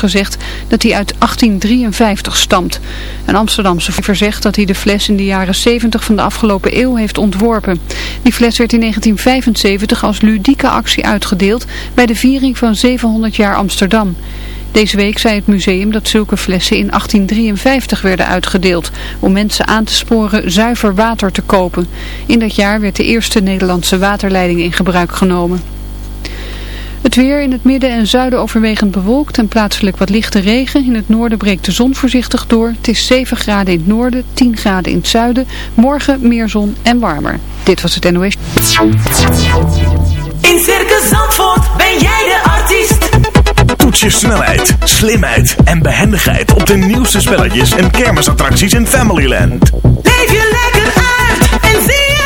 gezegd dat hij uit 1853 stamt. Een Amsterdamse verzegt dat hij de fles in de jaren 70 van de afgelopen eeuw heeft ontworpen. Die fles werd in 1975 als ludieke actie uitgedeeld bij de viering van 700 jaar Amsterdam. Deze week zei het museum dat zulke flessen in 1853 werden uitgedeeld om mensen aan te sporen zuiver water te kopen. In dat jaar werd de eerste Nederlandse waterleiding in gebruik genomen. Het weer in het midden en zuiden overwegend bewolkt en plaatselijk wat lichte regen. In het noorden breekt de zon voorzichtig door. Het is 7 graden in het noorden, 10 graden in het zuiden. Morgen meer zon en warmer. Dit was het NOS. In Circus Zandvoort ben jij de artiest. Toets je snelheid, slimheid en behendigheid op de nieuwste spelletjes en kermisattracties in Familyland. Leef je lekker uit en zie zelf.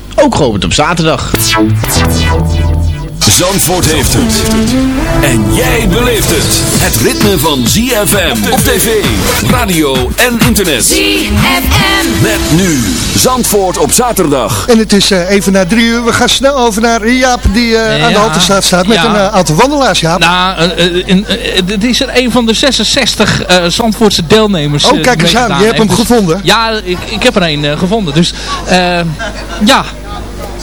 ook geopend op zaterdag. Zandvoort heeft het. En jij beleeft het. Het ritme van ZFM op tv, radio en internet. ZFM. Met nu Zandvoort op zaterdag. En het is eh, even na drie uur. We gaan snel over naar Jaap die eh, aan de Ja. haltestraat staat met Ja. een eh, aantal wandelaars, Jaap. Nou, in, dit is er een van de 66 eh, Zandvoortse deelnemers. Oh, kijk eens aan, je hebt hem. Dus- gevonden. Ja, ik, ik heb er een gevonden. Dus ja,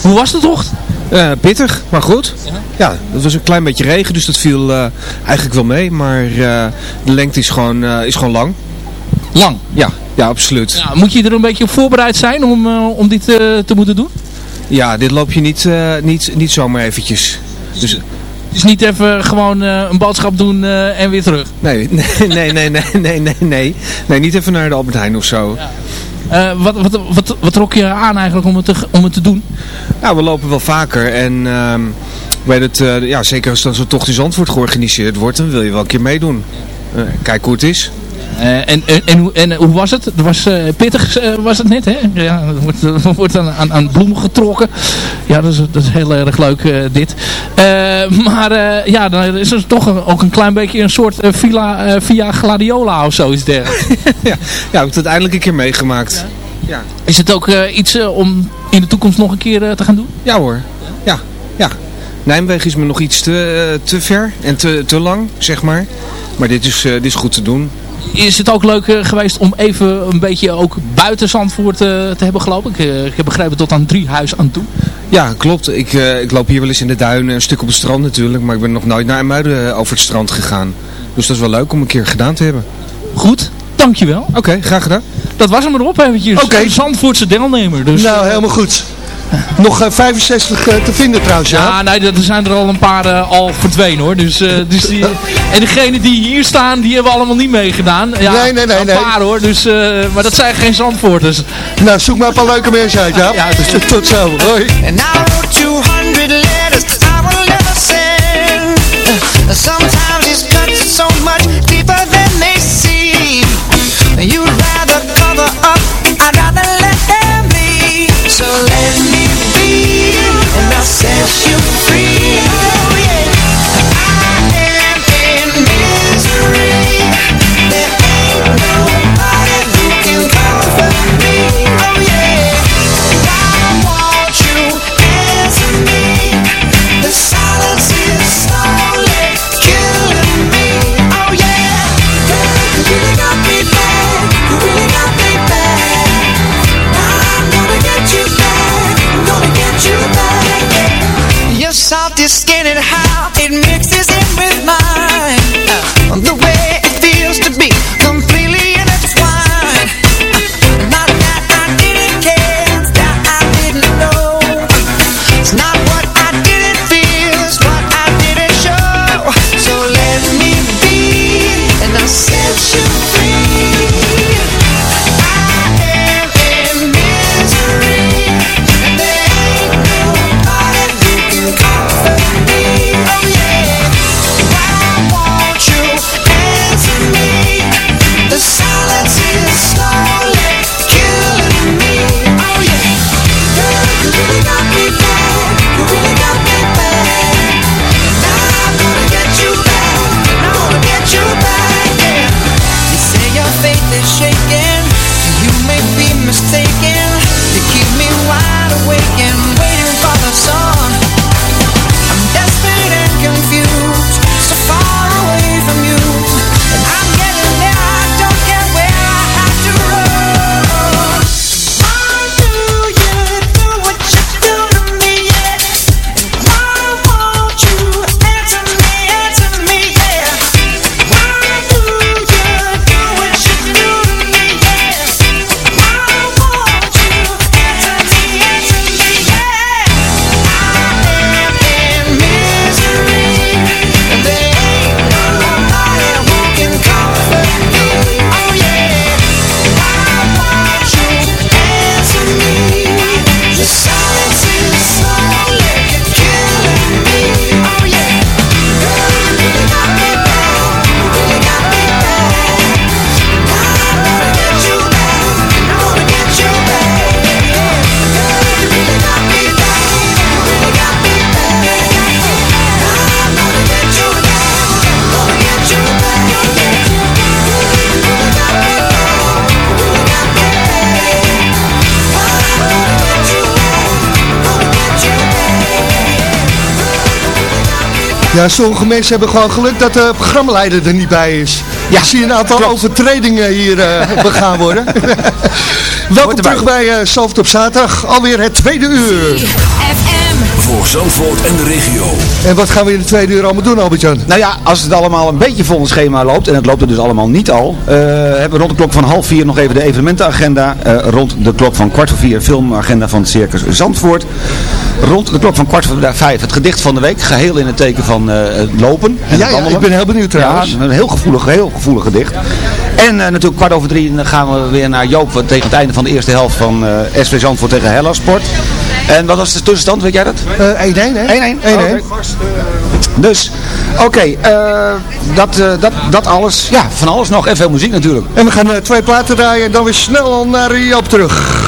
hoe was de tocht? Eh, pittig, maar goed. Ja, het was een klein beetje regen, dus dat viel eh, eigenlijk wel mee. Maar eh, de lengte is gewoon, is gewoon lang. Lang. Ja, ja absoluut. Ja, moet je er een beetje op voorbereid zijn om, om dit te moeten doen? Ja, dit loop je niet, niet, niet zomaar eventjes. Dus, Dus niet even gewoon een boodschap doen en weer terug. nee, nee, nee, nee, nee, nee, nee, nee. Niet even naar de Albert Heijn of zo. Eh, wat, wat, wat, wat trok je aan eigenlijk om het te, om het te doen? Nou, we lopen wel vaker en ehm bij het, eh, ja, zeker als dan zo'n tocht in Zandvoort georganiseerd wordt, dan wil je wel een keer meedoen. Eh, kijk hoe het is. Eh, en, en, en, hoe- en hoe was het? Het was eh, pittig, eh, was het net, hè? Ja, er wordt, er wordt aan, aan, aan bloemen getrokken. Ja, dat is, dat is heel erg leuk, eh, dit. Eh, maar eh, ja, dan is er toch ook een klein beetje een soort eh, villa, eh, via Gladiola of zoiets dergelijks. ja, ja, ik heb het uiteindelijk een keer meegemaakt. Ja, Is het ook eh, iets eh, om in de toekomst nog een keer eh, te gaan doen? ja hoor. Ja, ja. Nijmegen is me nog iets te, eh, te ver en te, te lang, zeg maar. Maar dit is, eh, dit is goed te doen. Is het ook leuk eh, geweest om even een beetje ook buiten Zandvoort eh, te hebben gelopen? Ik, eh, ik heb begrepen tot aan drie huis aan toe. Ja, klopt. Ik, eh, ik loop hier wel eens in de duinen, een stuk op het strand natuurlijk. Maar ik ben nog nooit naar Muiden over het strand gegaan. Dus dat is wel leuk om een keer gedaan te hebben. Goed, dankjewel. Oké, graag gedaan. Dat was hem erop eventjes. Oké. Een Zandvoortse deelnemer. Dus, nou, helemaal goed. Nog eh, 65 eh, te vinden trouwens, Jaap. Ja, nee, er zijn er al een paar eh, al verdwenen hoor. Dus, eh, dus die, en degenen die hier staan, die hebben allemaal niet meegedaan. Ja, Nee, nee, nee, Een nee. paar hoor, dus, eh, maar dat zijn geen Zandvoorters. Nou, zoek maar een paar leuke mensen uit, Jaap. Ja, dus- Tot zo. Hoi. And I wrote 200 letters I will never send. Sometimes cuts are so much deeper than they seem. You'd rather cover up, I'd rather let them be. So let me set you free. Just get Ja, sommige mensen hebben gewoon geluk dat de programmaleider er niet bij is. Ja, zie je een aantal overtredingen hier eh, begaan worden. Welkom terug bij uh, op zaterdag. Alweer het tweede uur. Voor Zandvoort en de regio. En wat gaan we in de tweede uur allemaal doen, Albert-Jan? Nou ja, als het allemaal een beetje volgens schema loopt, en het loopt er dus allemaal niet al, eh, hebben we rond de klok van half vier nog even de evenementenagenda. Eh, rond de klok van kwart voor vier filmagenda van het Circus Zandvoort. Rond de klok van kwart voor vijf het gedicht van de week, geheel in het teken van eh, het lopen. En Ja, het ja, ik ben heel benieuwd trouwens. Ja, een heel gevoelig, heel gevoelig gedicht. En eh, natuurlijk kwart over drie dan gaan we weer naar Joop tegen het einde van de eerste helft van eh SV Zandvoort tegen Hellas Sport. En wat was de tussenstand, weet jij dat? Eh 1-1 hè? 1-1. Oké. Dus, oké, eh, dat, eh, dat, dat alles. Ja, van alles nog. En veel muziek natuurlijk. En we gaan eh, twee platen draaien en dan weer snel naar Joop terug.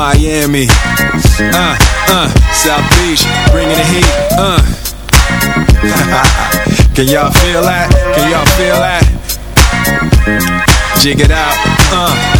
Miami. Uh, uh, South Beach, bringing the heat. Uh. Can y'all feel that? Can y'all feel that? Jig it out. Uh.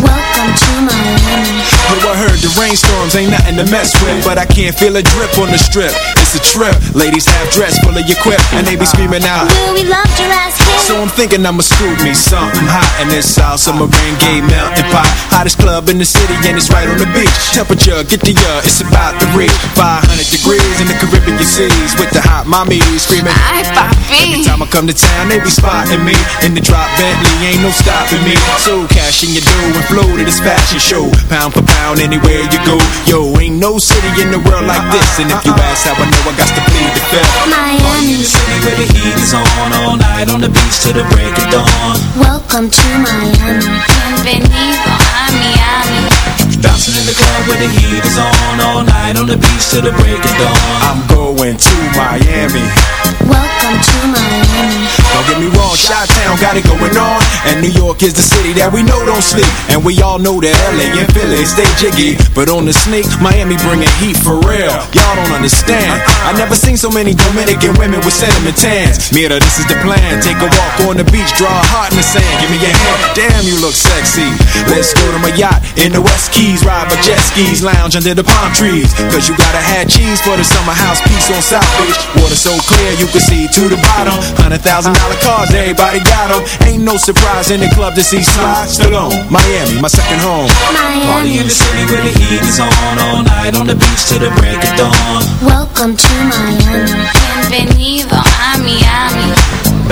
Welcome to Miami. Yo, I heard the rainstorms ain't nothing to mess with, but I can't feel a drip on the strip. It's a trip. Ladies have dress full of your quip, and they be screaming out. Will we love Jurassic? So I'm thinking I'ma scoop me something hot in this South Submarine Gay Mountain Pot. Hottest club in the city, and it's right on the beach. Temperature, get the uh, it's about reach 500 degrees in the Caribbean seas with the hot mommy screaming. Ay, papi. Every time I come to town, they be spotting me in the drop Bentley, ain't no stopping me. So cash in your dough flow to this fashion show, pound for pound anywhere you go. Yo, ain't no city in the world like this, and if you ask how I know, I got to plead the fifth. Miami. The city where the heat is on all night on the beach till the break of dawn. Welcome to Miami. Bienvenido a Miami. Bouncing in the club where the heat is on all night on the beach till the break of dawn. I'm going to Miami. Welcome to Miami. Don't get me wrong, Chi-Town got it going on. And New York is the city that we know don't sleep. And we all know that LA and Philly stay jiggy. But on the sneak, Miami bringing heat for real. Y'all don't understand. I never seen so many Dominican women with cinnamon tans. Mira, this is the plan. Take a walk on the beach, draw a heart in the sand. Give me your hand, damn you look sexy. Let's go to my yacht in the West Keys. Ride my jet skis, lounge under the palm trees. Cause you gotta have cheese for the summer house Peace on South Beach Water so clear you can see to the bottom Hundred thousand dollar cars, everybody got them. Ain't no surprise in the club to see Sly Stallone. Miami, my second home. Party in the city where the heat is on all night on the beach till the break of dawn. Welcome to Miami. Bienvenido a Miami.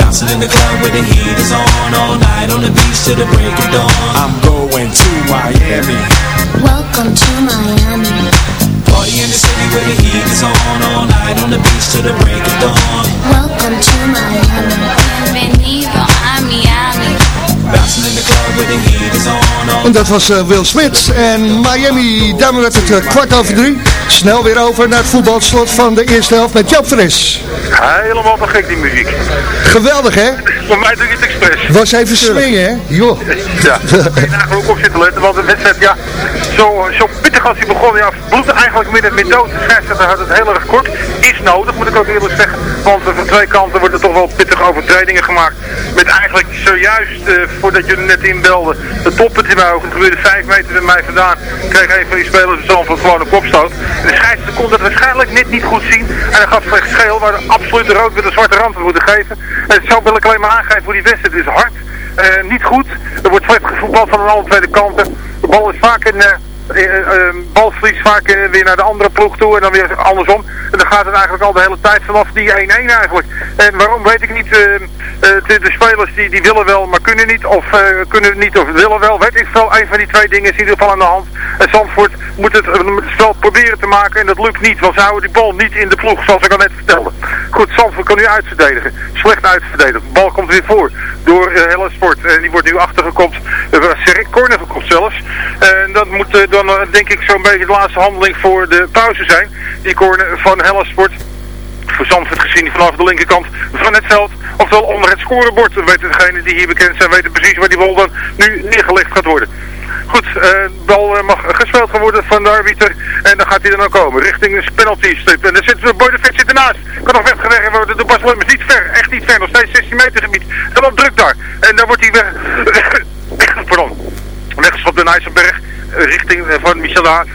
Bouncing in the club where the heat is on all night on the beach till the break of dawn. I'm going to Miami. Welcome to Miami. Party in the city where the heat is on all night on the beach till the break of dawn. Welcome to my Miami. En dat was eh, Will Smith en Miami. Daarmee werd het eh, kwart over drie. Snel weer over naar het voetbalslot van de eerste helft met Joop Fres. Helemaal te gek die muziek. Geweldig hè? Voor mij doe je het expres. Was even swingen hè? Joh. Ja, ik eigenlijk ook op zitten letten, want de wedstrijd, ja, zo, zo pittig als hij begon, ja, bloedde eigenlijk midden met dood. De scheidsrechter had het heel erg kort. Nodig, moet ik ook eerlijk zeggen, want van twee kanten worden toch wel pittige overtredingen gemaakt. Met eigenlijk zojuist, eh, voordat jullie net inbelden, de toppunt in mijn ogen. Het gebeurde vijf meter bij mij vandaan, kreeg een van die spelers van Zandvoort gewoon een kopstoot. En de scheidsrechter kon dat waarschijnlijk net niet goed zien. En hij gaf slechts geel, waar de rood met een zwarte rand moeten geven. En zo wil ik alleen maar aangeven voor die wedstrijd. Het is hard. Eh, niet goed. Er wordt slecht gevoetbald van alle twee kanten. De bal is vaak eh, eh, balverlies vaak eh, weer naar de andere ploeg toe en dan weer andersom. En dan gaat het eigenlijk al de hele tijd vanaf die 1-1 eigenlijk. En waarom weet ik niet. eh, eh, de, de spelers die, die willen wel, maar kunnen niet. Of eh, kunnen niet of willen wel. Weet ik veel. Een van die twee dingen is in ieder geval aan de hand. En Zandvoort moet het, eh, spel proberen te maken. En dat lukt niet. Want ze houden die bal niet in de ploeg zoals ik al net vertelde. Goed, Zandvoort kan nu uitverdedigen. Slecht uitverdedigd. De bal komt weer voor door uh, Sport. En die wordt nu achtergekopt. Uh, corner gekopt zelfs. En dat moet eh, dan eh, denk ik zo'n beetje de laatste handeling voor de pauze zijn. Die corner van Helle Sport. Voor Zandvoort gezien vanaf de linkerkant van het veld. Oftewel onder het scorebord. Dan weten degenen die hier bekend zijn weten precies waar die bal dan nu neergelegd gaat worden. Goed, eh, de bal eh, mag gespeeld gaan worden van de arbiter. En dan gaat hij nou komen, richting de penalty strip. En daar zit de Boy de Vet zit ernaast. Kan nog weggewerkt worden door Bas Lemmers. Niet ver, echt niet ver. Nog steeds 16 meter gebied. Dan druk daar. En dan wordt hij weg... Pardon. Weggeschopt door Nijsselberg. Richting eh, van Michel Haan.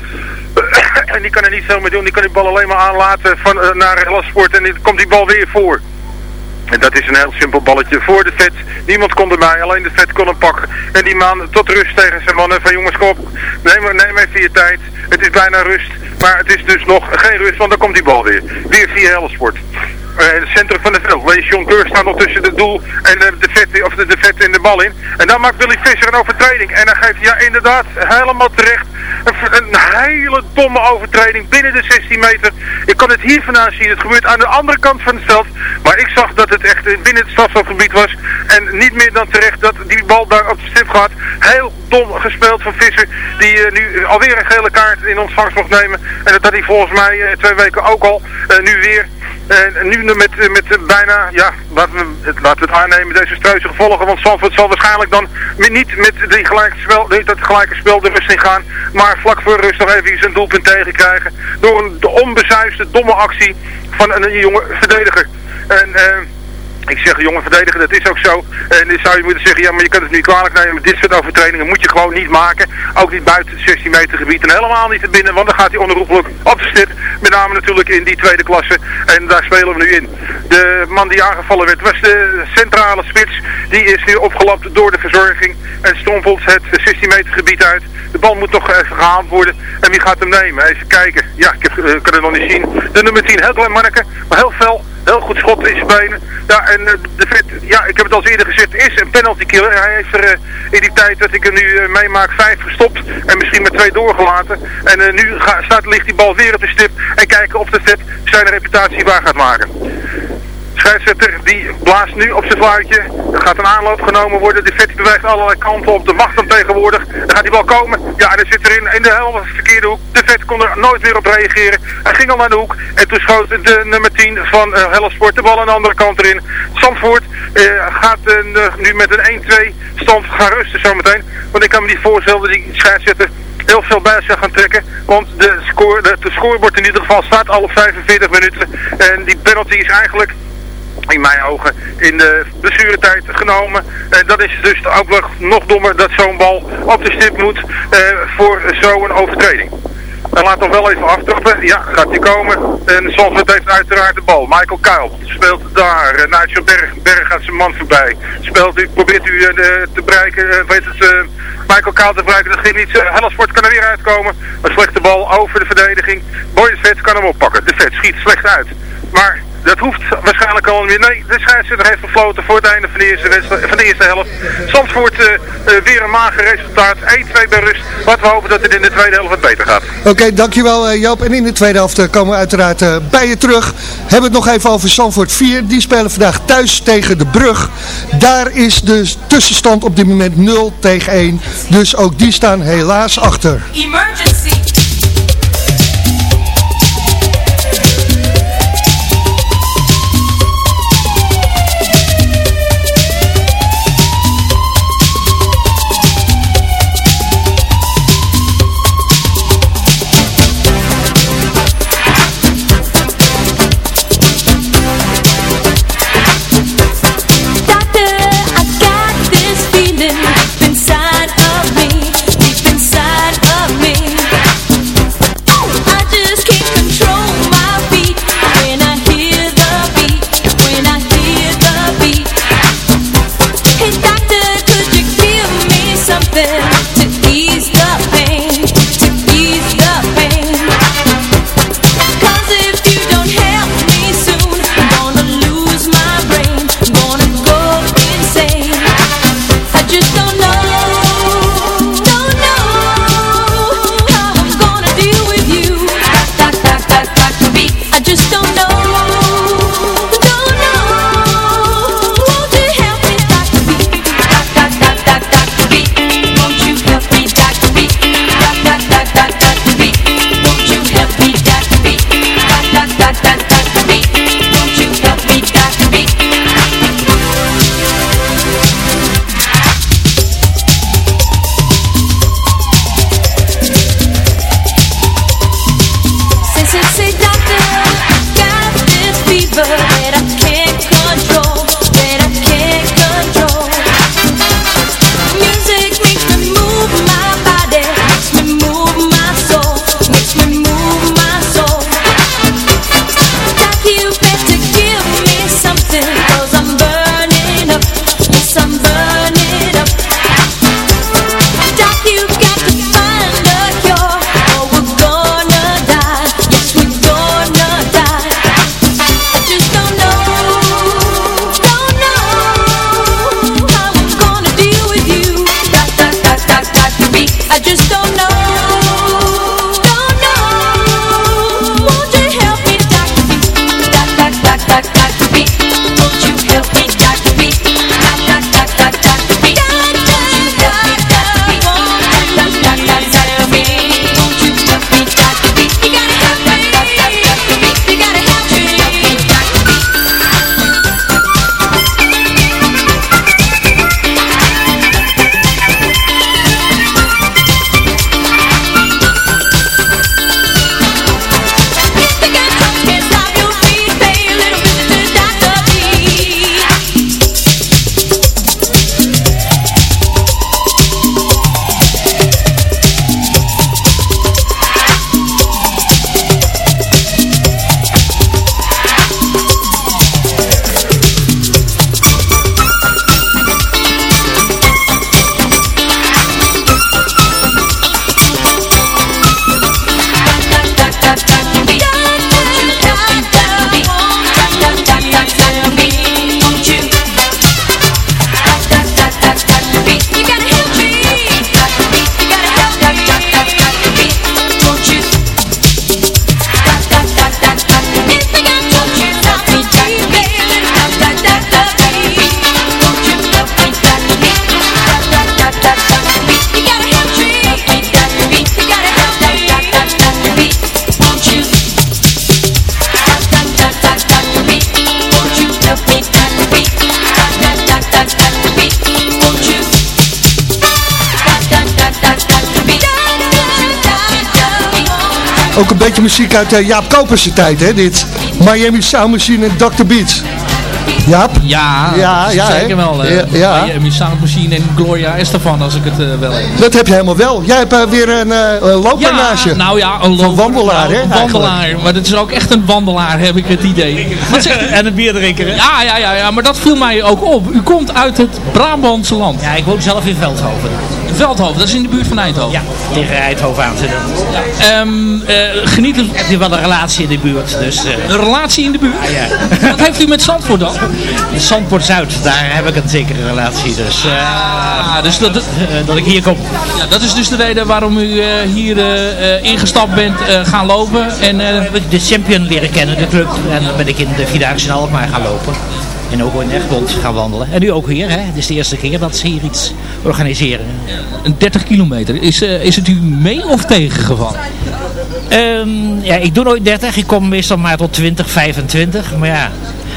en die kan er niet veel mee doen. Die kan die bal alleen maar aanlaten van, eh, naar Helsport en dan komt die bal weer voor. En dat is een heel simpel balletje voor de vet. Niemand kon erbij, alleen de vet kon hem pakken. En die man tot rust tegen zijn mannen van jongens kom neem, neem even je tijd. Het is bijna rust, maar het is dus nog geen rust, want dan komt die bal weer. Weer via Helsport. Eh, het centrum van het veld. Lees John Keur staat nog tussen het doel en de vet, of de, de vet bal in. En dan maakt Willy Visser een overtreding. En dan geeft hij ja, inderdaad helemaal terecht een, een hele domme overtreding binnen de 16 meter. Ik kan het hier vandaan zien. Het gebeurt aan de andere kant van het veld. Maar ik zag dat het echt binnen het strafschopgebied was. En niet meer dan terecht dat die bal daar op de stip gaat. Heel dom gespeeld van Visser. Die eh, nu alweer een gele kaart in ontvangst mocht nemen. En dat hij volgens mij eh, twee weken ook al. Eh, nu weer. En nu met, eh, met eh, bijna, ja, laten we, het- laten het aannemen, deze struise gevolgen. Want Zandvoort zal waarschijnlijk dan niet met die gelijke dat gelijke spel de rust in gaan. Maar vlak voor rust nog even zijn doelpunt tegenkrijgen. Door een de onbezuisde, domme actie van een, jonge verdediger. En... eh ik zeg, jongen verdediger, dat is ook zo. En dan zou je moeten zeggen, ja, maar je kan het niet kwalijk nemen. Dit soort overtredingen moet je gewoon niet maken. Ook niet buiten het 16 meter gebied en helemaal niet te binnen. Want dan gaat hij onherroepelijk op de. Met name natuurlijk in die tweede klasse. En daar spelen we nu in. De man die aangevallen werd was de centrale spits. Die is nu opgelapt door de verzorging. En strompelt het 16 meter gebied uit. De bal moet nog even gehaald worden. En wie gaat hem nemen? Even kijken. Ja, ik eh, kan het nog niet zien. De nummer 10, heel klein manneke. Maar heel fel. Heel goed schot in zijn benen. Ja, en eh, de vet, ja, ik heb het al eerder gezegd, is een penalty killer. Hij heeft er eh, in die tijd dat ik er nu eh, meemaak vijf gestopt. En misschien met twee doorgelaten. En nu ga, staat, ligt die bal weer op de stip. En kijken of de vet zijn reputatie waar gaat maken. Scheidsrechter die blaast nu op zijn fluitje. Er gaat een aanloop genomen worden. De vet beweegt allerlei kanten op. De wacht hem tegenwoordig. Dan gaat die bal komen. Ja, en dan zit er in, de helft verkeerde hoek. De vet kon er nooit meer op reageren. Hij ging al naar de hoek. En toen schoot de nummer 10 van uh, Hellesport de bal aan de andere kant erin. Zandvoort eh, gaat eh, nu met een 1-2 stand gaan rusten zometeen. Want ik kan me niet voorstellen dat die scheidsrechter heel veel bij zich gaan trekken. Want de, score, de scorebord in ieder geval staat al op 45 minuten. En die penalty is eigenlijk in mijn ogen in de blessuretijd genomen. En dat is dus ook nog, dommer dat zo'n bal op de stip moet eh, voor zo'n overtreding. En laat hem wel even aftrappen. Ja, gaat hij komen. En Zandvoort heeft uiteraard de bal. Michael Kuil speelt daar. Uh, Nigel Berg, Berg gaat zijn man voorbij. Speelt u, probeert u uh, te bereiken. Weet het, Michael Kuil te bereiken. Dat ging niet. Hellersport kan er weer uitkomen. Een slechte bal over de verdediging. Boy de Vet kan hem oppakken. De Vet schiet slecht uit. Maar dat hoeft waarschijnlijk al niet. Nee, de scheidsrechter heeft gefloten voor het einde van de eerste, van de eerste helft. Zandvoort uh, uh, weer een mager resultaat. 1-2 bij rust. Wat we hopen dat het in de tweede helft wat beter gaat. Oké, okay, dankjewel uh, Joop. En in de tweede helft komen we uiteraard bij je terug. Hebben het nog even over Zandvoort 4. Die spelen vandaag thuis tegen de Brug. Daar is de tussenstand op dit moment 0 tegen 1. Dus ook die staan helaas achter. Emergency. Muziek uit uh, Jaap Koperse tijd, hè, dit. Miami Sound Machine en Dr. Beats. Jaap? Ja, ja, ja zeker wel. Uh, ja, ja. Miami Sound Machine en Gloria Estefan, als ik het uh, wel heb. Dat heb je helemaal wel. Jij hebt weer een, een loper naast je. nou ja, een loper. wandelaar, nou, hè? Een wandelaar, maar dat is ook echt een wandelaar, heb ik het idee. Wat zegt en een bierdrinker, hè? Ja, ja, ja, ja, maar dat viel mij ook op. U komt uit het Brabantse land. Ja, ik woon zelf in Veldhoven. Veldhoven, dat is in de buurt van Eindhoven. Ja, tegen Eindhoven aan zitten. Ja. Um, uh, geniet u... Heb je wel een relatie in de buurt, dus... Uh... Een relatie in de buurt? Ja, ja. Wat heeft u met Zandvoort dan? Zandvoort Zuid, daar heb ik een zekere relatie, dus... Uh, ah, dus dat, dat ik hier kom. Ja, dat is dus de reden waarom u hier ingestapt bent gaan lopen. En heb ik de champion leren kennen, de club. En dan ben ik in de Vierdaagse in Alkmaar gaan lopen. En ook in Egmond gaan wandelen. En nu ook hier, hè? Het is de eerste keer dat ze hier iets organiseren. Een 30 kilometer. Is, uh, is het u mee of tegengevallen? Um, ja, ik doe nooit 30. Ik kom meestal maar tot 20, 25. Maar ja,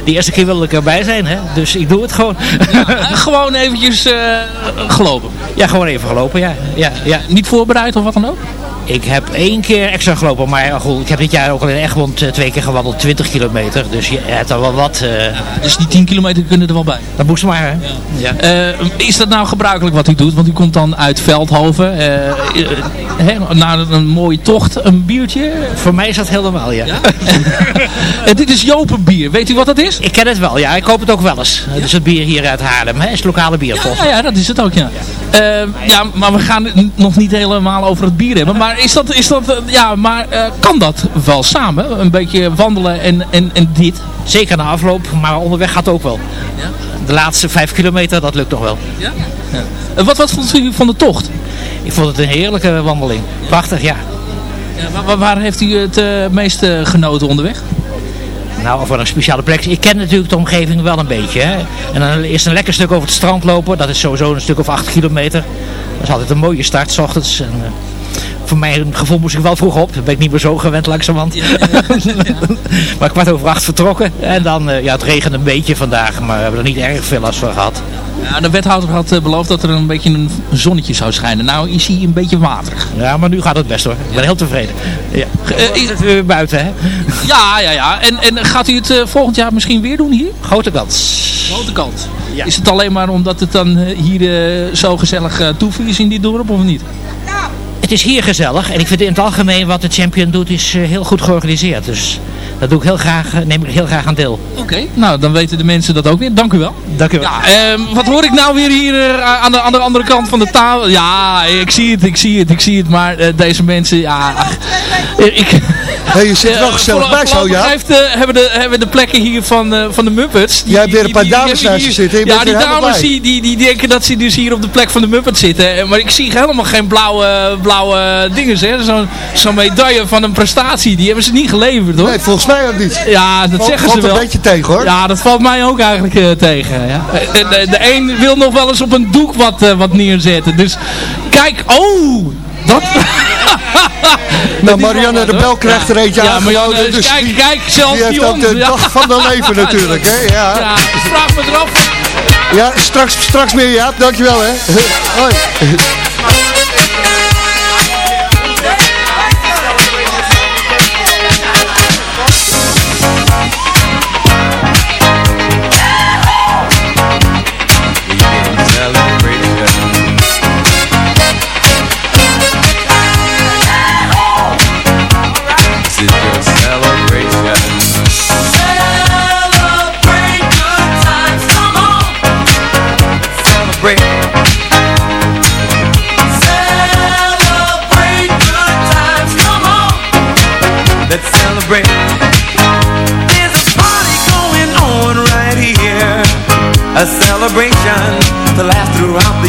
de eerste keer wilde ik erbij zijn, hè? Dus ik doe het gewoon. Ja, gewoon eventjes uh, gelopen? Ja, gewoon even gelopen, ja. ja, ja. Niet voorbereid of wat dan ook? Ik heb één keer extra gelopen, maar goed, ik heb dit jaar ook al in Egmond twee keer gewandeld, 20 kilometer. Dus je hebt er wel wat. Uh, dus die 10 kilometer kunnen er wel bij? Dat moest maar, hè? Ja. Ja. Uh, is dat nou gebruikelijk wat u doet? Want u komt dan uit Veldhoven, uh, na een mooie tocht, een biertje? Voor mij is dat helemaal, ja. ja? dit is Jopenbier, weet u wat dat is? Ik ken het wel, ja. Ik koop het ook wel eens. Ja? Dus het bier hier uit Haarlem, hè? is het lokale bier, ja, ja, dat is het ook, ja. Ja. ja, maar we gaan het nog niet helemaal over het bier hebben, maar is dat, is dat ja, maar uh, kan dat wel samen? Een beetje wandelen en, en, en dit? Zeker na afloop, maar onderweg gaat het ook wel. Ja? De laatste vijf kilometer, dat lukt nog wel. Ja? ja. Wat, wat vond u van de tocht? Ik vond het een heerlijke wandeling. Prachtig, ja. ja waar, waar, heeft u het uh, meest uh, genoten onderweg? Nou, voor een speciale plek. Ik ken natuurlijk de omgeving wel een beetje. Hè? En dan is een lekker stuk over het strand lopen. Dat is sowieso een stuk of acht kilometer. Dat is altijd een mooie start, s ochtends. En, voor mijn gevoel moest ik wel vroeg op. Dat ben ik niet meer zo gewend langzamerhand. Ja, ja, ja. maar kwart over acht vertrokken. En dan, uh, ja, het regende een beetje vandaag. Maar we hebben er niet erg veel last van gehad. Ja, de wethouder had uh, beloofd dat er een beetje een zonnetje zou schijnen. Nou is hij een beetje waterig. Ja, maar nu gaat het best hoor. Ik ben heel tevreden. Ja. Uh, is het weer buiten hè? Ja, ja, ja. En, en gaat u het uh, volgend jaar misschien weer doen hier? Grote kans. Grote kans. Ja. Is het alleen maar omdat het dan hier zo gezellig toeven is in dit dorp of niet? Het is hier gezellig en ik vind in het algemeen wat de champion doet is uh, heel goed georganiseerd. Dus dat doe ik heel graag, neem ik heel graag aan deel. Oké, okay. nou dan weten de mensen dat ook weer. Dank u wel. Dank u wel. Ja, uh, wat hoor ik nou weer hier uh, aan, de, aan de andere kant van de tafel? Ja, ik zie het, ik zie het, ik zie het. Maar deze mensen, ja... ik, Hey, je zit wel gezellig bij zo, ja. Heeft, uh, hebben, de, hebben de plekken hier van, uh, van de Muppets. Die, Jij hebt weer een paar die, dames naast je zitten. Je ja, die dames die, die, die denken dat ze dus hier op de plek van de Muppets zitten. Maar ik zie helemaal geen blauwe, blauwe dingen. Zo'n zo medaille van een prestatie. Die hebben ze niet geleverd hoor. Nee, volgens mij ook niet. Ja, dat valt, zeggen valt ze wel. een beetje tegen hoor. Ja, dat valt mij ook eigenlijk uh, tegen. Ja. De, de, de, een wil nog wel eens op een doek wat, uh, wat neerzetten. Dus kijk, oh... Dat... nou, Marianne de Bel krijgt er eentje ja, aangeboden. Marianne, Dus kijk, kijk, zelf die heeft ook de ja. dag van de leven natuurlijk. Hè? Ja. ja, vraag me eraf. Ja, straks, straks meer Jaap. Dankjewel hè. Hoi.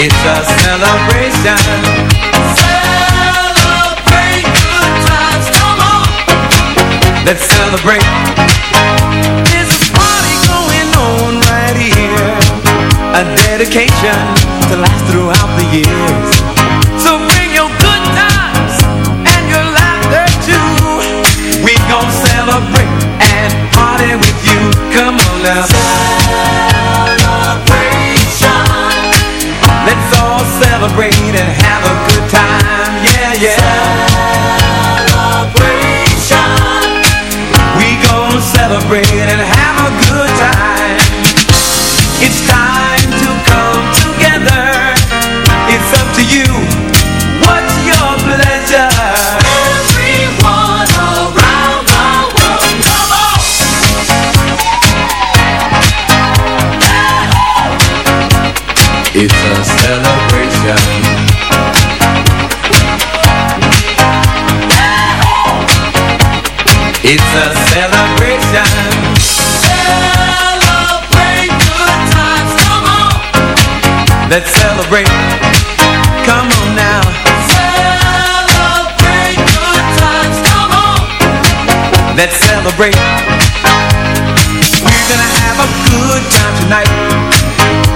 It's a celebration. Celebrate good times, come on. Let's celebrate. There's a party going on right here. A dedication to last throughout years. So bring your good times and your laughter too. We gon' celebrate and party with you. Come on now. Celebration Let's all celebrate and have a good time. Yeah, yeah. Celebration. We gon' celebrate and have a good time. It's time It's a celebration. It's a celebration. Celebrate good times, come on. Let's celebrate. Come on now. Celebrate good times, come on. Let's celebrate. We're gonna have a good time tonight.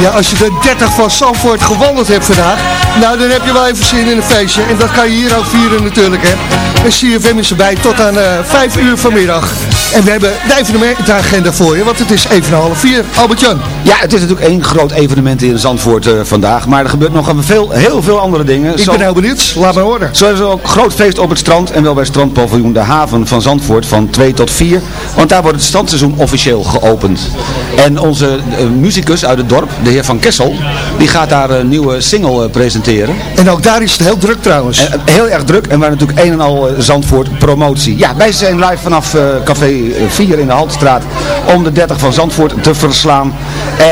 Ja, als je de 30 van Zandvoort gewandeld hebt vandaag, nou dan heb je wel even zin in een feestje. En dat kan je hier ook vieren natuurlijk, hè. En CFM is erbij tot aan uh, 5 uur vanmiddag. En we hebben de evenementenagenda voor je, want het is even half vier. Albert-Jan. Ja, het is natuurlijk één groot evenement in Zandvoort uh, vandaag, maar er gebeurt nog veel, heel veel andere dingen. Ik Zo, ben heel benieuwd, laat maar horen. Zo is er ook groot feest op het strand en wel bij strandpaviljoen De Haven van Zandvoort van 2 tot 4. Want daar wordt het strandseizoen officieel geopend. En onze uh, muzikus uit het dorp, de heer Van Kessel, die gaat daar een nieuwe single uh, presenteren. En ook daar is het heel druk trouwens. En, heel erg druk en waar natuurlijk een en al Zandvoort promotie. Ja, wij zijn live vanaf Café 4 in de Haltestraat om de 30 van Zandvoort te verslaan.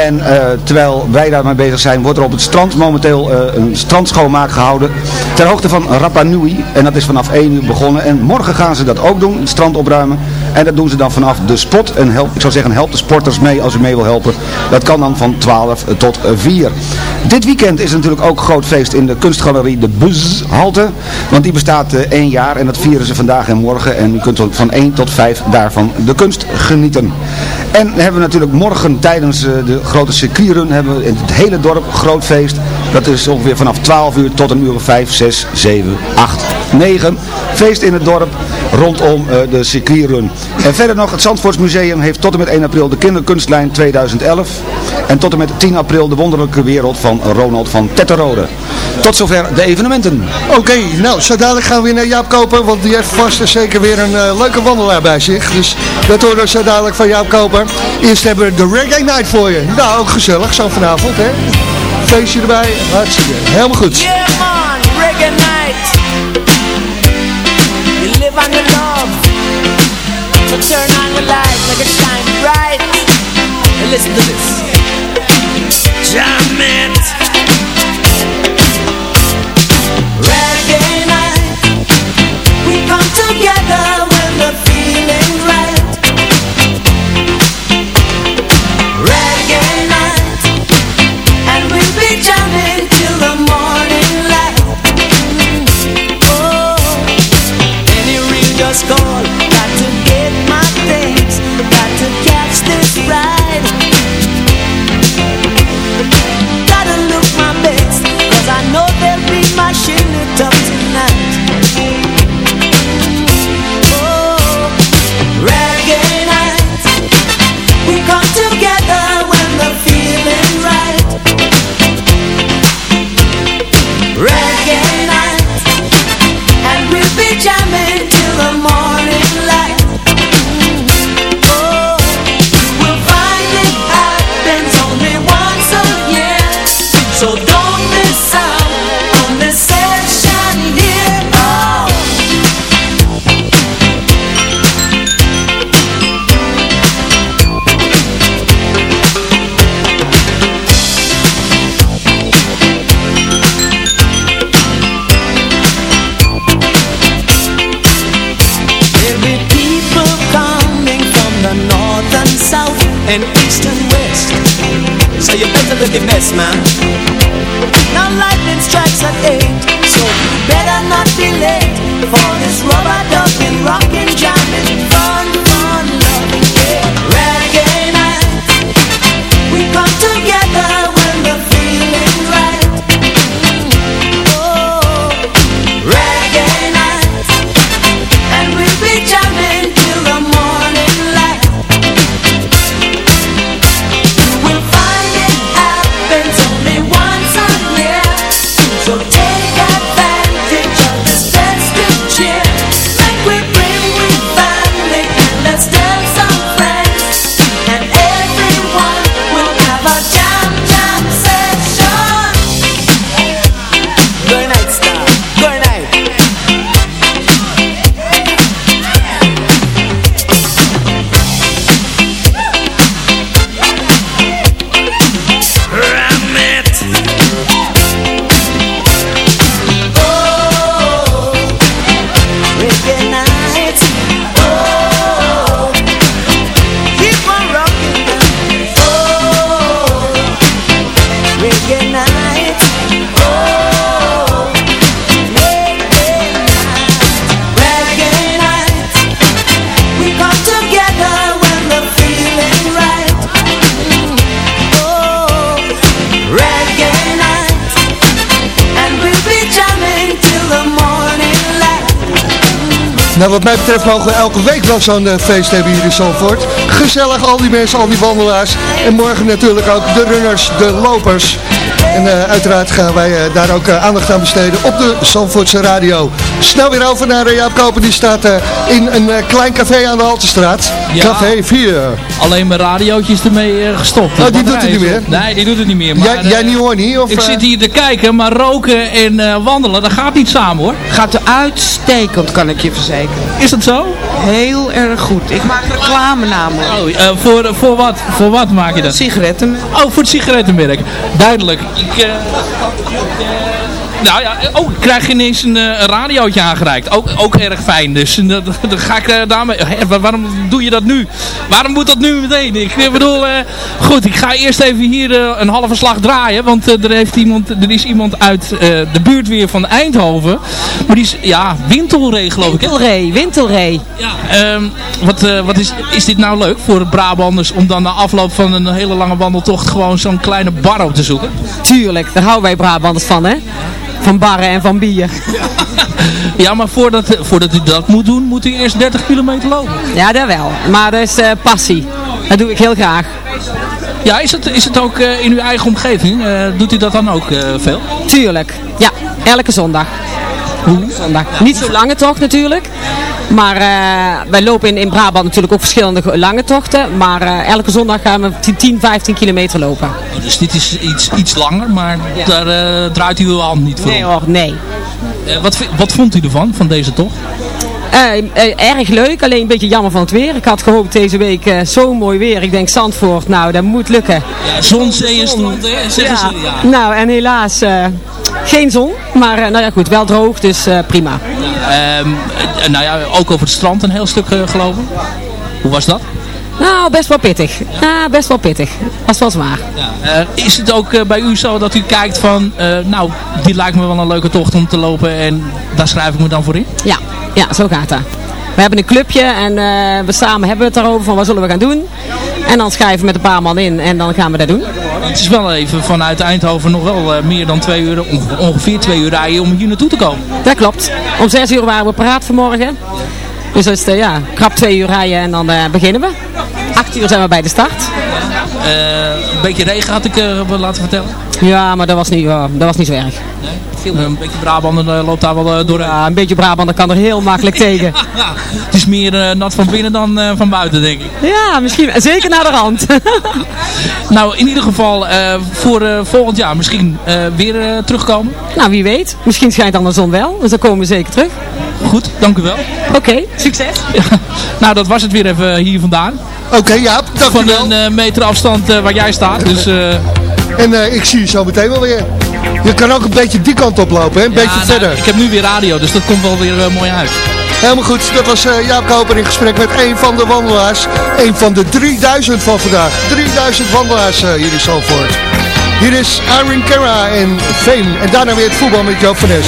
En terwijl wij daarmee bezig zijn, wordt er op het strand momenteel een strandschoonmaak gehouden. Ter hoogte van Rapa Nui. En dat is vanaf 1 uur begonnen. En morgen gaan ze dat ook doen, het strand opruimen. En dat doen ze dan vanaf de spot. En help, ik zou zeggen, help de sporters mee als u mee wil helpen. Dat kan dan van 12 tot 4. Dit weekend is natuurlijk ook groot feest in de kunstgalerie De Buzhalte. Want die bestaat uh, één jaar en dat vieren ze vandaag en morgen. En u kunt van 1 tot 5 daarvan de kunst genieten. En hebben we natuurlijk morgen tijdens uh, de grote circuitrun hebben we in het hele dorp groot feest. Dat is ongeveer vanaf 12 uur tot een uur of 5, 6, 7, 8, 9. Feest in het dorp rondom uh, de circuitrun. En verder nog, het Zandvoortsmuseum heeft tot en met 1 april de kinderkunstlijn 2011. En tot en met 10 april de wonderlijke wereld van Ronald van Tetterode. Tot zover de evenementen. Oké, nou, zo dadelijk gaan we weer naar Jaap Koper, want die heeft vast en zeker weer een uh, leuke wandelaar bij zich. Dus dat horen we zo dadelijk van Jaap Koper. Eerst hebben we de Reggae Night voor je. Nou, ook gezellig, zo vanavond, hè. Feestje erbij, hartstikke. Helemaal goed. The love. Turn on the bright. And listen to night. We come together Nou, wat mij betreft mogen we elke week wel zo'n eh, feest hebben hier in Zandvoort. Gezellig, al die mensen, al die wandelaars. En morgen natuurlijk ook de runners, de lopers. En eh, uiteraard gaan wij eh, daar ook aandacht aan besteden op de Zandvoortse radio. Snel weer over naar Jaap Koper, die staat in een eh, klein café aan de Haltestraat. Ja. Café 4. Alleen mijn radiootjes ermee eh, gestopt. Oh, die doet het niet meer? Nee, die doet het niet meer. Maar, Jij, eh, jij niet hoor niet? Of, ik zit hier te kijken, maar roken en eh, wandelen, dat gaat niet samen hoor. Gaat er uitstekend, kan ik je verzekeren. Is dat zo? Heel erg goed. Ik maak reclame namelijk. Oh, eh, voor, voor, wat, voor wat maak je dat? Sigaretten. Oh, voor het sigarettenmerk. Duidelijk. Ik, eh, nou ja, oh, ik krijg ineens een, eh, een radiootje aangereikt. Ook, ook erg fijn. Dus eh, dan ga ik eh, daarmee... Hè, wa- waarom doe je dat nu? Waarom moet dat nu meteen? Ik eh, bedoel, eh, goed, ik ga eerst even hier eh, een halve slag draaien. Want eh, er, heeft iemand, er is iemand uit eh, de buurt weer van Eindhoven. Maar die is, ja, Wintelree geloof ik. Wintelree, Wintelree. Ja, ehm, wat, eh, wat is, is dit nou leuk voor Brabanders om dan na afloop van een hele lange wandeltocht gewoon zo'n kleine bar op te zoeken? Tuurlijk, daar houden wij Brabanders van, hè? Van barren en van bier. Ja, maar voordat, voordat u dat moet doen, moet u eerst 30 kilometer lopen. Ja, dat wel. Maar dat is eh, passie. Dat doe ik heel graag. Ja, is het, is het ook eh, in uw eigen omgeving? Eh, doet u dat dan ook veel? Tuurlijk. Ja, elke zondag. zondag. Niet zo lange tocht natuurlijk. Maar eh, wij lopen in, in Brabant natuurlijk ook verschillende lange tochten. Maar eh, elke zondag gaan we 10, 15 kilometer lopen. Oh, dus dit is iets, iets langer, maar daar eh, draait u uw hand niet voor Nee hoor, nee. Wat, wat vond u ervan, van deze tocht? Eh, eh, erg leuk, alleen een beetje jammer van het weer. Ik had gehoopt deze week eh, zo mooi weer. Ik denk Zandvoort, nou dat moet lukken. Ja, zon, zee en strand, hè? Zeggen Ja. ze. Ja. Nou, en helaas geen zon. Maar nou ja, goed, wel droog, dus prima. Eh, nou ja, ook over het strand een heel stuk gelopen. Hoe was dat? Nou, best wel pittig. Ja, best wel pittig. Was wel zwaar. Eh, is het ook eh, bij u zo dat u kijkt van, eh, nou, dit lijkt me wel een leuke tocht om te lopen en daar schrijf ik me dan voor in? Ja, ja, zo gaat dat. We hebben een clubje en we samen hebben het daarover van wat zullen we gaan doen. En dan schrijven we met een paar man in en dan gaan we dat doen. Het is wel even vanuit Eindhoven nog wel meer dan twee uur, onge- ongeveer twee uur rijden om hier naartoe te komen. Dat klopt. Om zes uur waren we paraat vanmorgen. Dus dat is de, ja, krap twee uur rijden en dan beginnen we. Acht uur zijn we bij de start. Eh, een beetje regen had ik eh, laten vertellen. Ja, maar dat was niet, ja, dat was niet zo erg. Een beetje Brabander eh, loopt daar wel eh, doorheen. Ja, een beetje Brabant, kan er heel makkelijk tegen. Het is meer eh, nat van binnen dan eh, van buiten, denk ik. Ja, misschien. Zeker naar de rand. Nou, in ieder geval eh, voor eh, volgend jaar misschien eh, weer eh, terugkomen. nou, wie weet. Misschien schijnt dan de zon wel. Dus dan komen we zeker terug. Goed, dank u wel. Oké, succes. Nou, dat was het weer even hier vandaan. Oké, Jaap, Van dankjewel. een eh, meter afstand eh, waar jij staat. Dus, eh, En ik zie je zo meteen wel weer. Je kan ook een beetje die kant op lopen, hè? een beetje nou, verder. ik heb nu weer radio, dus dat komt wel weer mooi uit. Helemaal goed, dat was Jaap Koper in gesprek met een van de wandelaars. Een van de 3000 van vandaag. 3000 wandelaars hier in Zalvoort. Hier is Aaron Kara en Fame. En daarna weer het voetbal met Joop van Es.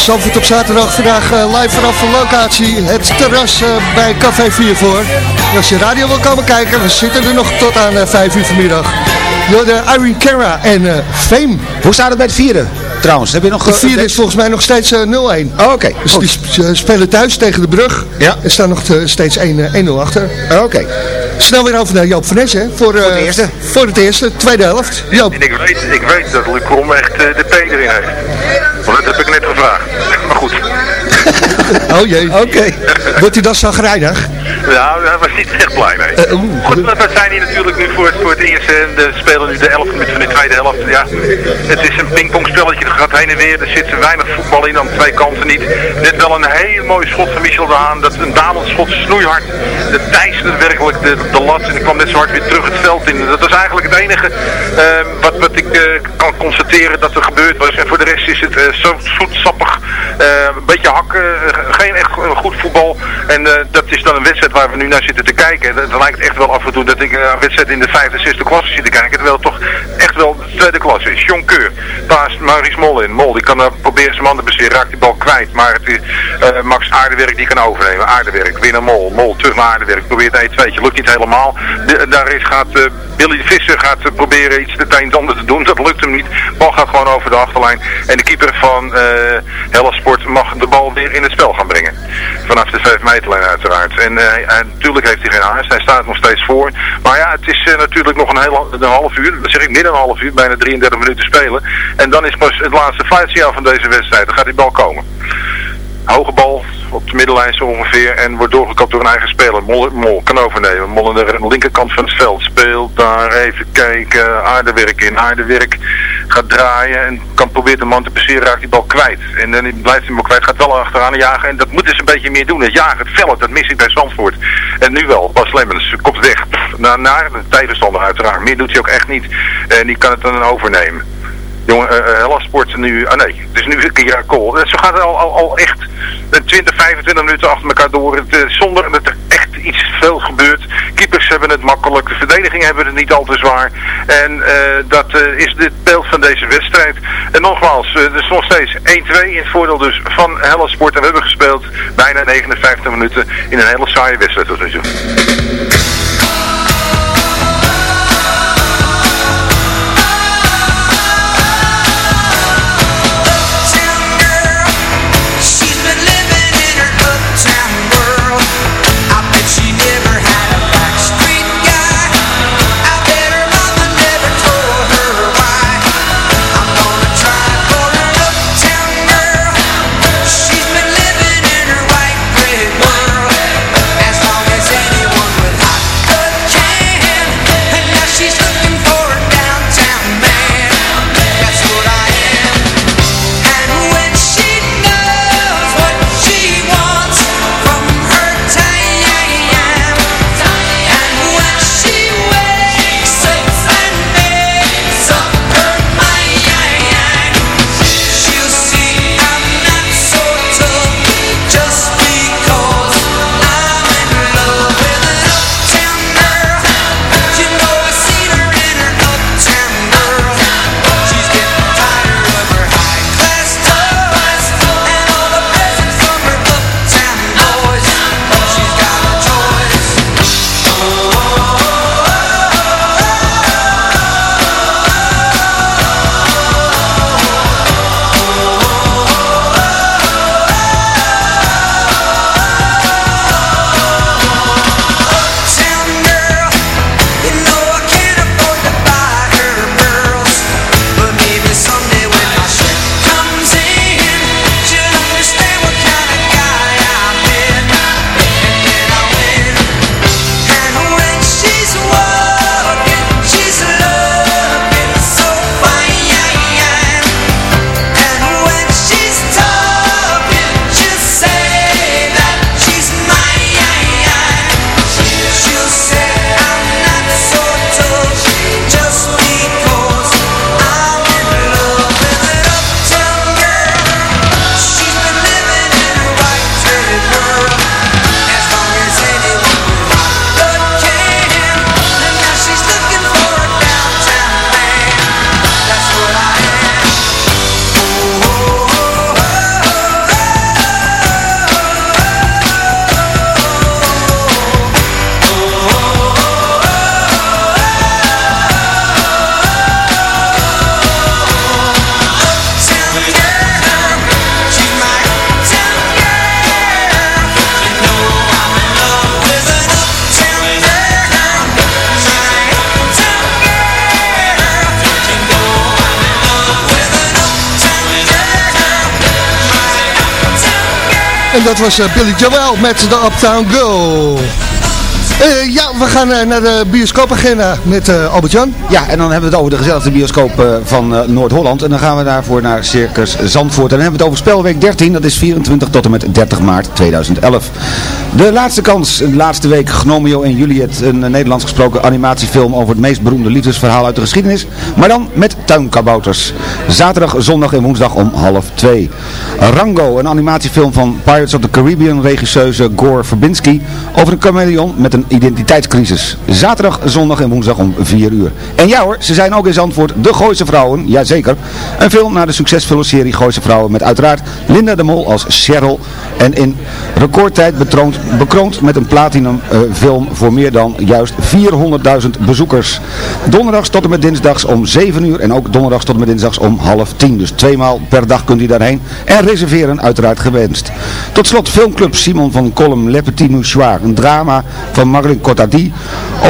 Zandvoort op zaterdag. Vandaag uh, live vanaf de locatie. Het terras uh, bij Café 4 voor. En als je radio wil komen kijken, we zitten er nog tot aan uh, 5 uur vanmiddag. Door de Irene Cara en Fame. Hoe staat het bij het vieren? trouwens. Heb je nog... De eh, vierde is volgens mij nog steeds eh, 0-1. Oh, oké. Dus die spelen thuis tegen de brug. Ja. Er staan nog eh, steeds 1, eh, 1-0 achter. Oh, Oké. Snel weer over naar Joop van Nes, hè? Voor, eh, Voor de eerste. Voor het eerste, tweede helft. Joop. En ik weet, ik weet dat Luc Krom echt eh, de P erin heeft. Dat heb ik net gevraagd. Maar goed. Oh jee. Oké. Wordt hij dan zagrijnig? Nou, daar was niet echt blij mee. Eh, oeh. Goed, maar we zijn hier natuurlijk nu voor het, voor het eerst. En de spelen nu de 11 minuten van de tweede helft. Ja, het is een pingpongspelletje. Er gaat heen en weer. Er zit weinig voetbal in aan twee kanten niet. Net wel een heel mooi schot van Michel de Haan. Dat een dalend schot, snoeihard. De teisterde werkelijk de, de lat. En die kwam net zo hard weer terug het veld in. Dat was eigenlijk het enige eh, wat, wat ik eh, kan constateren dat er gebeurd was. En voor de rest is het eh, zo zoetsappig. eh, een beetje hakken. eh, geen echt eh, goed voetbal. En eh, dat is dan een wedstrijd waar we nu naar zitten te kijken. Dan lijkt echt wel af en toe dat ik eh, een wedstrijd in de vijfde, zesde klasse zit te kijken. Terwijl het toch echt wel de tweede klasse is. John Keur, paas Maurice Mol in. Mol, die kan uh, proberen zijn man te besturen, raakt die bal kwijt. Maar het eh, Max Aardewerk die kan overnemen. Aardewerk, winnen Mol. Mol terug naar Aardewerk, probeert 1 2 Lukt niet helemaal. Daar is, gaat Billy Visser gaat proberen iets en ander te doen. Dat lukt hem niet. Bal gaat gewoon over de achterlijn. En de keeper van eh Hellas Sport mag de bal weer in het spel gaan brengen. Vanaf de 5 meterlijn uiteraard. En hij- natuurlijk heeft hij geen haast. Hij staat nog steeds voor. Maar ja, het is eh, natuurlijk nog een, heel, een half uur. Dat zeg ik dan een half uur. Bijna 33 minuten spelen. En dan is pas het laatste fluitsignaal van deze wedstrijd. Dan gaat die bal komen. Hoge bal op de middenlijn zo ongeveer en wordt doorgekapt door een eigen speler. Mol, Mol kan overnemen. Mol aan de linkerkant van het veld speelt daar even kijken. Aardewerk in. Aardewerk gaat draaien en kan proberen de man te passeren. Raakt die bal kwijt. En dan blijft hij maar kwijt. Gaat wel achteraan jagen. En dat moeten ze een beetje meer doen. Het jagen, het vellen, dat mis ik bij Zandvoort. En nu wel. Bas Lemmens kopt weg. Naar, naar de tegenstander uiteraard. Meer doet hij ook echt niet. En die kan het dan overnemen. Jongen, uh, Hellas Sport nu, ah nee, het is nu een keer Kool. Zo gaat het al, al, echt eh, 20, 25 minuten achter elkaar door. Het, eh, zonder dat er echt iets veel gebeurt. Keepers hebben het makkelijk, de verdediging hebben het niet al te zwaar. En eh, dat eh, is het beeld van deze wedstrijd. En nogmaals, eh, er is nog steeds 1-2 in het voordeel dus van Hellas Sport. En we hebben gespeeld bijna 59 minuten in een hele saaie wedstrijd tot nu toe. Was eh, Billy Joel met de Uptown Girl. Eh, ja, we gaan eh, naar de bioscoopagenda met Albert-Jan. Ja, en dan hebben we het over de gezelligste bioscoop van Noord-Holland. En dan gaan we daarvoor naar Circus Zandvoort. En dan hebben we het over spelweek 13, dat is 24 tot en met 30 maart 2011. De laatste kans, de laatste week, Gnomeo en Juliet. Een Nederlands gesproken animatiefilm over het meest beroemde liefdesverhaal uit de geschiedenis. Maar dan met tuinkabouters. Zaterdag, zondag en woensdag om half twee. Rango, een animatiefilm van Pirates of the Caribbean regisseuse Gore Verbinski. Over een chameleon met een identiteitscrisis. Zaterdag, zondag en woensdag om 4 uur. En ja hoor, ze zijn ook in Zandvoort de Gooise Vrouwen. Jazeker. Een film naar de succesvolle serie Gooise Vrouwen met uiteraard Linda de Mol als Cheryl. En in recordtijd betroond, bekroond met een platinum eh, film voor meer dan juist 400.000 bezoekers. Donderdags tot en met dinsdags om 7 uur en ook donderdags tot en met dinsdags om half 10. Dus tweemaal per dag kunt u daarheen. En reserveren uiteraard gewenst. Tot slot filmclub Simon van Kolm Le Petit. Een drama van Marlene Cortadi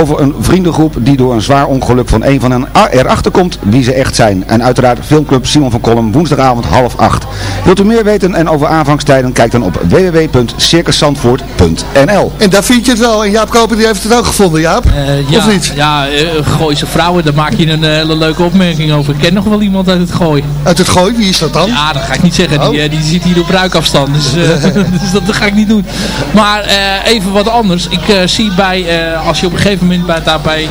over een vriendengroep die door een zwaar ongeluk van een van hen erachter komt wie ze echt zijn. En uiteraard filmclub Simon van Kolm woensdagavond half 8. Wilt u meer weten en over aanvangstijden kijk dan op www.circuszandvoort.nl En daar vind je het wel. En Jaap Koper die heeft het ook gevonden, Jaap. Eh, ja, of niet? Ja, uh, Gooise vrouwen, daar maak je een eh, hele leuke opmerking over. Ik ken nog wel iemand uit het Gooi. Uit het Gooi? Wie is dat dan? Ja, dat ga ik niet zeggen. Oh. Die, die zit hier op ruikafstand. Dus, dus dat, dat ga ik niet doen. Maar even wat anders. Ik zie bij, als je op een gegeven moment bij, daar bij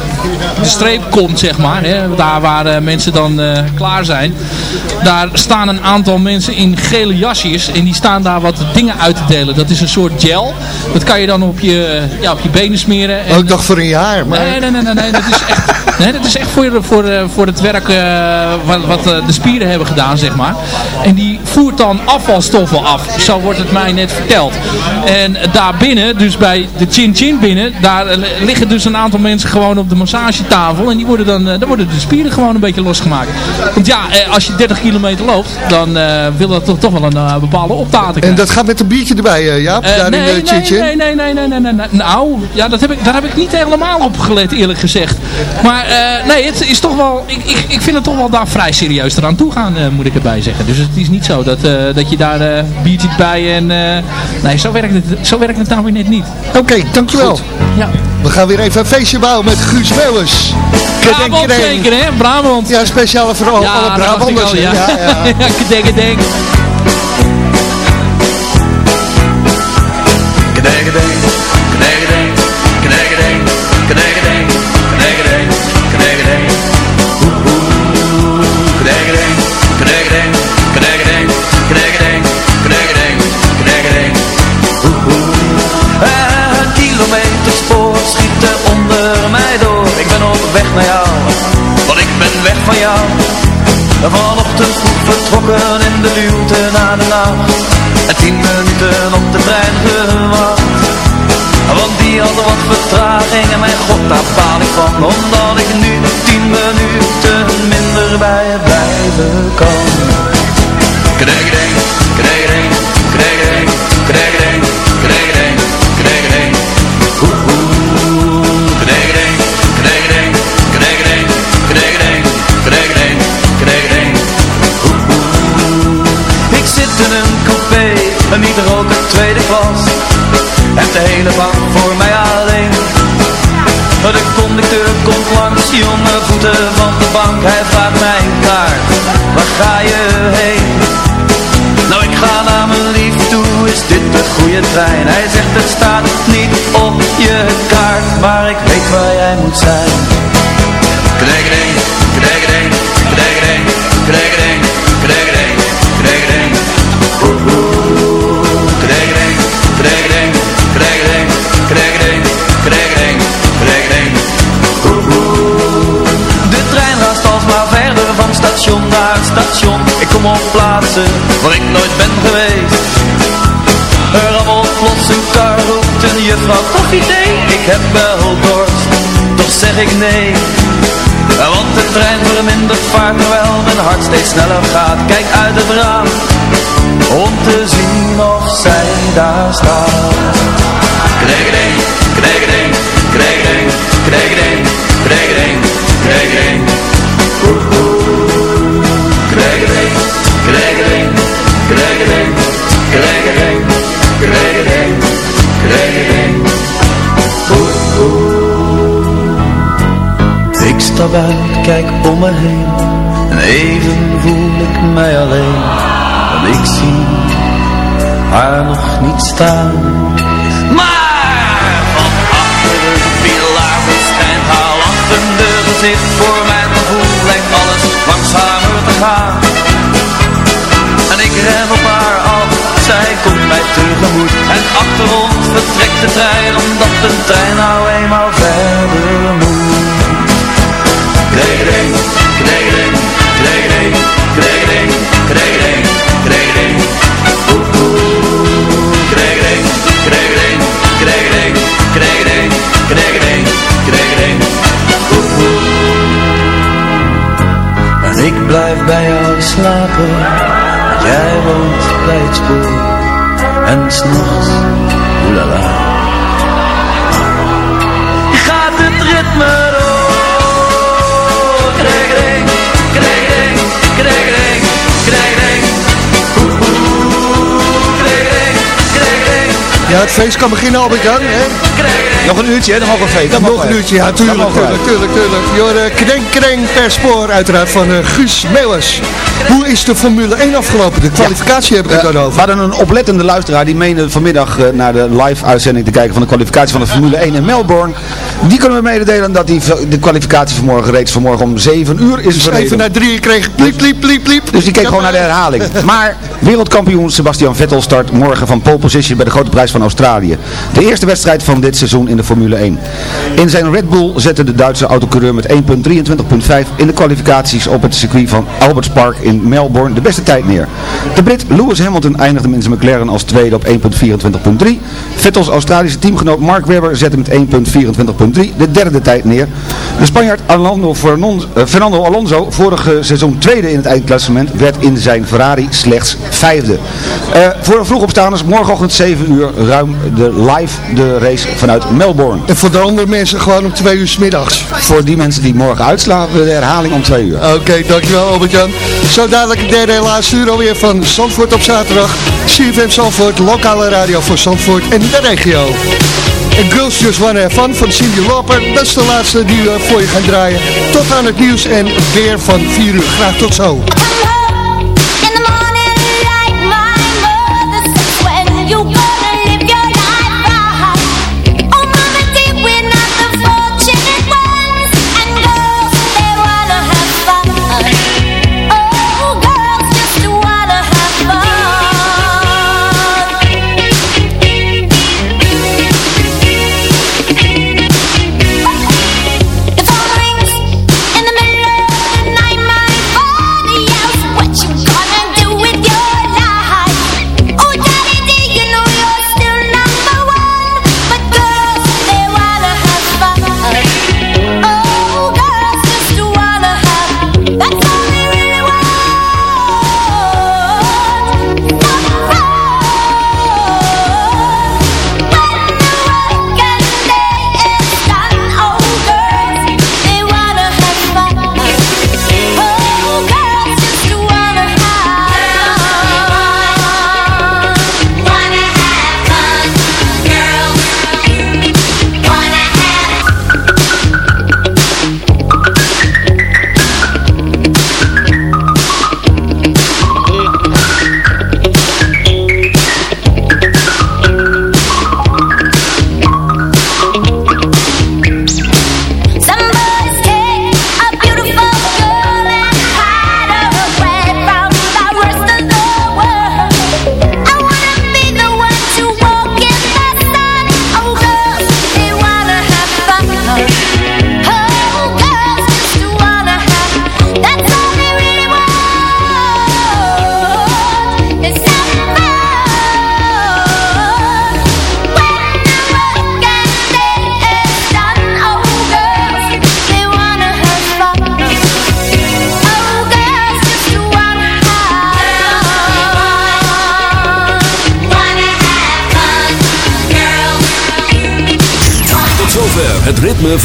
de streep komt, zeg maar. Hè, daar waar mensen dan klaar zijn. Daar staan een aantal mensen in gele jasjes. En die staan daar wat dingen uit te delen. Dat is een soort gel. Dat kan je dan op je, ja, op je benen smeren. En, oh, ik dacht voor een jaar. Maar... Nee, nee, nee, nee, nee. Dat is echt, nee, dat is echt voor, voor, voor het werk uh, wat, wat de spieren hebben gedaan, zeg maar. En die voert dan afvalstoffen af. Zo wordt het mij net verteld. En daar binnen, dus bij de Chin Chin binnen, daar liggen dus een aantal mensen gewoon op de massagetafel. En die worden dan, dan worden de spieren gewoon een beetje losgemaakt. Want ja, als je 30 kilometer loopt, dan uh, wil dat toch, toch wel een uh, bepaalde optating. En dat gaat met een biertje erbij, Jaap? daar nee, in de Chin Chin? nee, nee, nee, nee, nee, nee, nee. Nou, ja, dat heb ik, daar heb ik niet helemaal op gelet, eerlijk gezegd. Maar nee, het is toch wel, ik, ik, ik vind het toch wel daar vrij serieus eraan toe gaan, moet ik erbij zeggen. Dus het is niet zo dat, dat je daar biertje bij en... nee, zo werkt, het, zo werkt het nou weer net niet. Oké, okay, dankjewel. Goed. Ja. We gaan weer even een feestje bouwen met Guus Meeuwers. Brabant zeker, hè? Brabant. Ja, speciale voor alle, ja, alle Brabanders. Ja, ja. ja, ja. denk, denk. Knegedeng, knegedeng, tien minuten op de trein gewacht. Want die had wat vertraging en mijn god daar baal ik van. Omdat ik nu tien minuten minder bij je blijven kan. Kregedeng, kregedeng, kregedeng, een niet roken tweede klas en de hele bank voor mij alleen De conducteur komt langs, jonge voeten van de bank Hij vraagt mij kaart, waar ga je heen? Nou ik ga naar mijn lief toe, is dit de goede trein? Hij zegt het staat niet op je kaart Maar ik weet waar jij moet zijn Kregedeng, kregedeng, kregedeng, kregedeng, station naar station. Ik kom op plaatsen waar ik nooit ben geweest. Er plots een kar, roept een juffrouw koffie thee Ik heb wel dorst, toch zeg ik nee. Want de trein vermindert vaart terwijl mijn hart steeds sneller gaat. Kijk uit het raam, om te zien of zij daar staat. Kregedeng, kregedeng, kregedeng, kregedeng, kregedeng, kregedeng. Oeh, oeh. Krijgerijn, krijgerijn, krijgerijn, krijg krijgerijn. Oeh, oeh. Ik stap uit, kijk om me heen. En even voel ik mij alleen. En ik zie haar nog niet staan. Maar van achter de pilaar verschijnt haar lachende zit Voor mijn gevoel lijkt alles langzamer te gaan. En ik ren op haar af, zij komt mij tegemoet En achter ons vertrekt de trein Omdat de trein nou eenmaal verder moet kleding, kleding. Oeh, oeh, kleding, kleding, kleding, kleding, kleding, kleding. Oeh, oeh. En ik blijf bij jou slapen, jij woont bij het spoor. En s'nachts, oelala. Gaat het ritme door, kleding, kleding, kleding, kleding. Oeh, oeh, kleding, kleding. Ja, het feest kan beginnen, Albert-Jan. hè? Nog een uurtje, hè? Dan mogen we. Dan Nog een we. uurtje, ja, tuurlijk, we. tuurlijk, tuurlijk, tuurlijk. Jorde, kreng, kreng per spoor, uiteraard, van eh, Guus Meeuwers. Hoe is de Formule 1 afgelopen? De kwalificatie heb ik het Eh, dan we over. hadden een oplettende luisteraar die meende vanmiddag eh, naar de live uitzending te kijken van de kwalificatie van de Formule 1 in Melbourne. Die kunnen we mededelen dat die, de kwalificatie vanmorgen reeds vanmorgen om 7 uur is Dus verreden. even naar drie kreeg pliep, pliep, pliep, pliep. Dus die keek gewoon naar de herhaling. Maar wereldkampioen Sebastian Vettel start morgen van pole position bij de grote prijs van Australië. De eerste wedstrijd van dit seizoen in de Formule 1. In zijn Red Bull zette de Duitse autocoureur met 1.23.5 in de kwalificaties op het circuit van Alberts Park in Melbourne de beste tijd neer. De Brit Lewis Hamilton eindigde in zijn McLaren als tweede op 1.24.3. Vettels Australische teamgenoot Mark Webber zette met 1.24.3 de derde tijd neer. De Spanjaard eh, Fernando Alonso, vorige seizoen tweede in het eindklassement, werd in zijn Ferrari slechts vijfde. Eh, voor de vroegopstaanders morgenochtend 7 uur ruim de live de race vanuit Melbourne. En voor de andere mensen gewoon om twee uur 's middags. Voor die mensen die morgen uitslapen, de herhaling om 2 uur. Oké, dankjewel Albert-Jan. Zo dadelijk het derde en laatste uur alweer van Zandvoort op zaterdag. CFM Zandvoort, lokale radio voor Zandvoort en de regio. En Girls Just Wanna Have Fun van Cindy Lauper, dat is de laatste die we voor je gaan draaien. Tot aan het nieuws en weer van 4 uur. Graag tot zo.